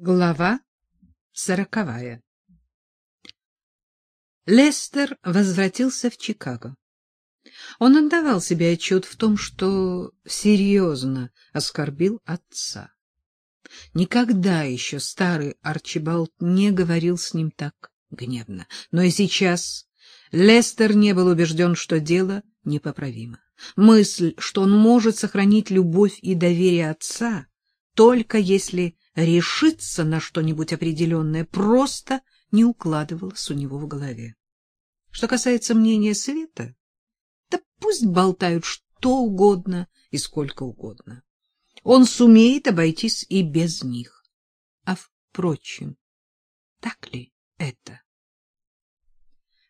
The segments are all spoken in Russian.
Глава сороковая Лестер возвратился в Чикаго. Он отдавал себе отчет в том, что серьезно оскорбил отца. Никогда еще старый Арчибалд не говорил с ним так гневно. Но и сейчас Лестер не был убежден, что дело непоправимо. Мысль, что он может сохранить любовь и доверие отца, только если решиться на что-нибудь определенное просто не укладывалось у него в голове. Что касается мнения Света, да пусть болтают что угодно и сколько угодно. Он сумеет обойтись и без них. А впрочем, так ли это?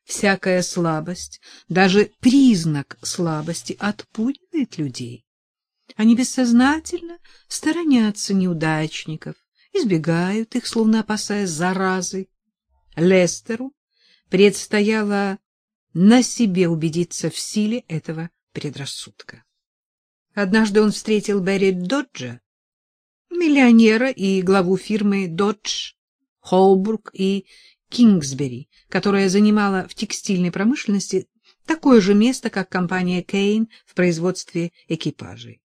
Всякая слабость, даже признак слабости, отпугивает людей. Они бессознательно сторонятся неудачников, избегают их, словно опасаясь заразы. Лестеру предстояло на себе убедиться в силе этого предрассудка. Однажды он встретил Берри Доджа, миллионера и главу фирмы Додж, Холбург и Кингсбери, которая занимала в текстильной промышленности такое же место, как компания Кейн в производстве экипажей.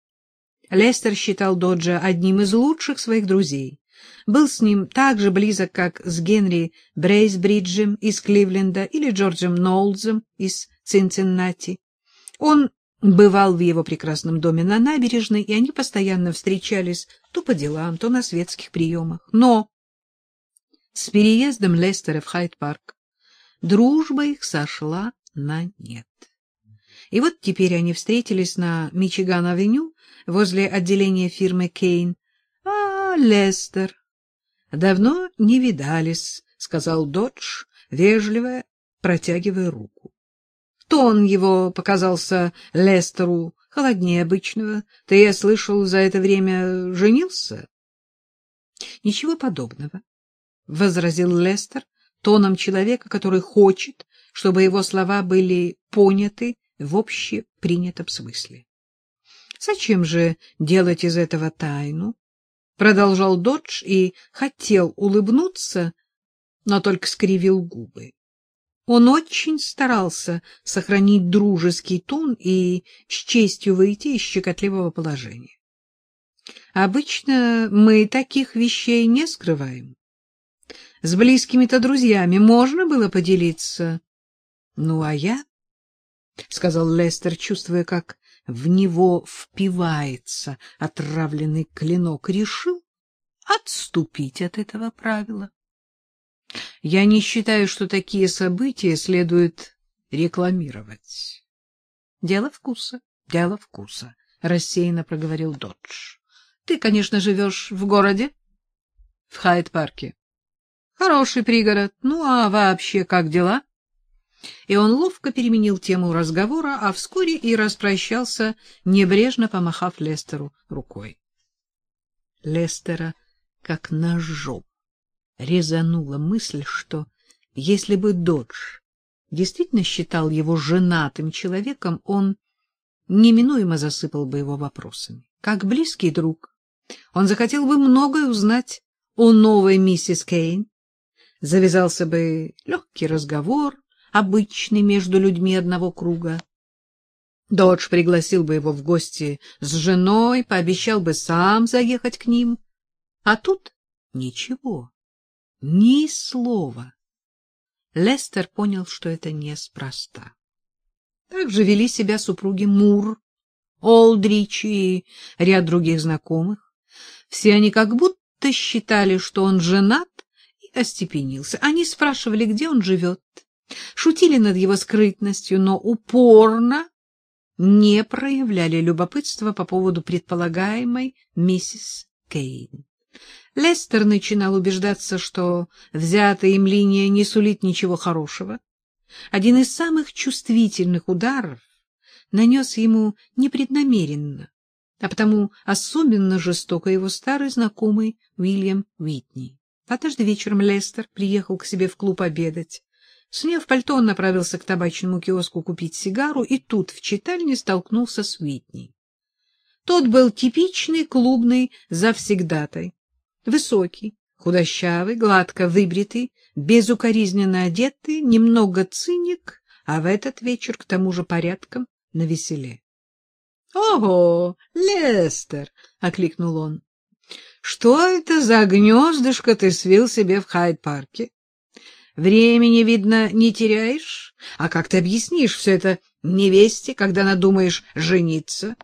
Лестер считал Доджа одним из лучших своих друзей. Был с ним так же близок, как с Генри Брейсбриджем из Кливленда или Джорджем Ноулзом из Цинциннати. Он бывал в его прекрасном доме на набережной, и они постоянно встречались то по делам, то на светских приемах. Но с переездом Лестера в Хайд-парк дружба их сошла на нет. И вот теперь они встретились на Мичиган-авеню, возле отделения фирмы Кейн. — А, Лестер, давно не видались, — сказал Додж, вежливо протягивая руку. Тон его показался Лестеру холоднее обычного. Ты, я слышал, за это время женился? — Ничего подобного, — возразил Лестер тоном человека, который хочет, чтобы его слова были поняты в общепринятом смысле. Зачем же делать из этого тайну? Продолжал Додж и хотел улыбнуться, но только скривил губы. Он очень старался сохранить дружеский тон и с честью выйти из щекотливого положения. Обычно мы таких вещей не скрываем. С близкими-то друзьями можно было поделиться. Ну, а я, — сказал Лестер, чувствуя, как в него впивается отравленный клинок, решил отступить от этого правила. Я не считаю, что такие события следует рекламировать. Дело вкуса, дело вкуса, рассеянно проговорил Додж. Ты, конечно, живешь в городе? В Хайд-парке. Хороший пригород. Ну а вообще как дела? И он ловко переменил тему разговора, а вскоре и распрощался, небрежно помахав Лестеру рукой. Лестера как ножом резанула мысль, что если бы Додж действительно считал его женатым человеком, он неминуемо засыпал бы его вопросами. Как близкий друг, он захотел бы многое узнать о новой миссис Кейн, завязался бы легкий разговор, обычный между людьми одного круга. Додж пригласил бы его в гости с женой, пообещал бы сам заехать к ним. А тут ничего, ни слова. Лестер понял, что это неспроста. Так же вели себя супруги Мур, Олдрич и ряд других знакомых. Все они как будто считали, что он женат и остепенился. Они спрашивали, где он живет, шутили над его скрытностью, но упорно не проявляли любопытства по поводу предполагаемой миссис Кейн. Лестер начинал убеждаться, что взятая им линия не сулит ничего хорошего. Один из самых чувствительных ударов нанес ему непреднамеренно, а потому особенно жестоко его старый знакомый Уильям Уитни. Однажды вечером Лестер приехал к себе в клуб обедать. Сняв пальто, он направился к табачному киоску купить сигару, и тут в читальне столкнулся с Уитни. Тот был типичный клубный завсегдатай. Высокий, Худощавый, гладко выбритый, безукоризненно одетый, немного циник, а в этот вечер к тому же порядком навеселе. — Ого, Лестер! — окликнул он. — Что это за гнездышко ты свил себе в Хайд-парке? Времени, видно, не теряешь? А как ты объяснишь все это невесте, когда надумаешь жениться?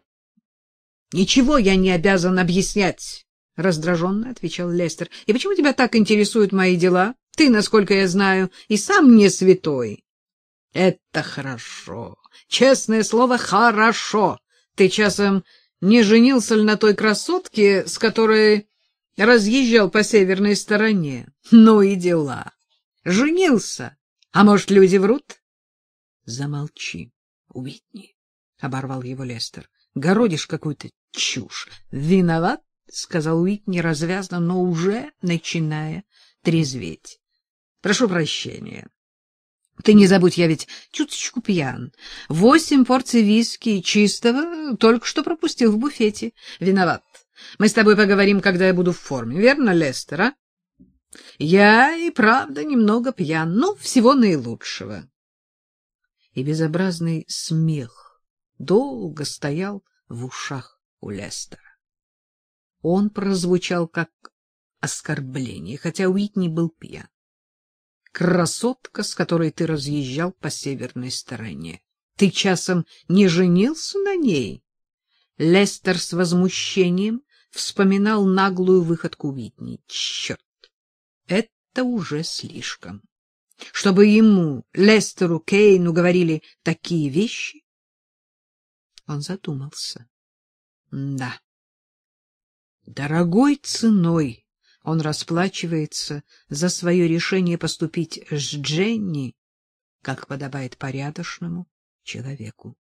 — Ничего я не обязан объяснять, — раздраженно отвечал Лестер. — И почему тебя так интересуют мои дела? Ты, насколько я знаю, и сам не святой. — Это хорошо. Честное слово, хорошо. Ты часом не женился ли на той красотке, с которой разъезжал по северной стороне? Ну и дела. Женился. А может, люди врут? Замолчи, Уитни, — оборвал его Лестер. Городишь какую-то чушь. Виноват, — сказал Уитни развязно, но уже начиная трезветь. Прошу прощения. Ты не забудь, я ведь чуточку пьян. Восемь порций виски чистого только что пропустил в буфете. Виноват. Мы с тобой поговорим, когда я буду в форме. Верно, Лестер, а? Я и правда немного пьян, но всего наилучшего. И безобразный смех долго стоял в ушах у Лестера. Он прозвучал как оскорбление, хотя Уитни был пьян красотка, с которой ты разъезжал по северной стороне. Ты часом не женился на ней? Лестер с возмущением вспоминал наглую выходку Витни. Черт, это уже слишком. Чтобы ему, Лестеру Кейну, говорили такие вещи? Он задумался. Да. Дорогой ценой он расплачивается за свое решение поступить с Дженни, как подобает порядочному человеку.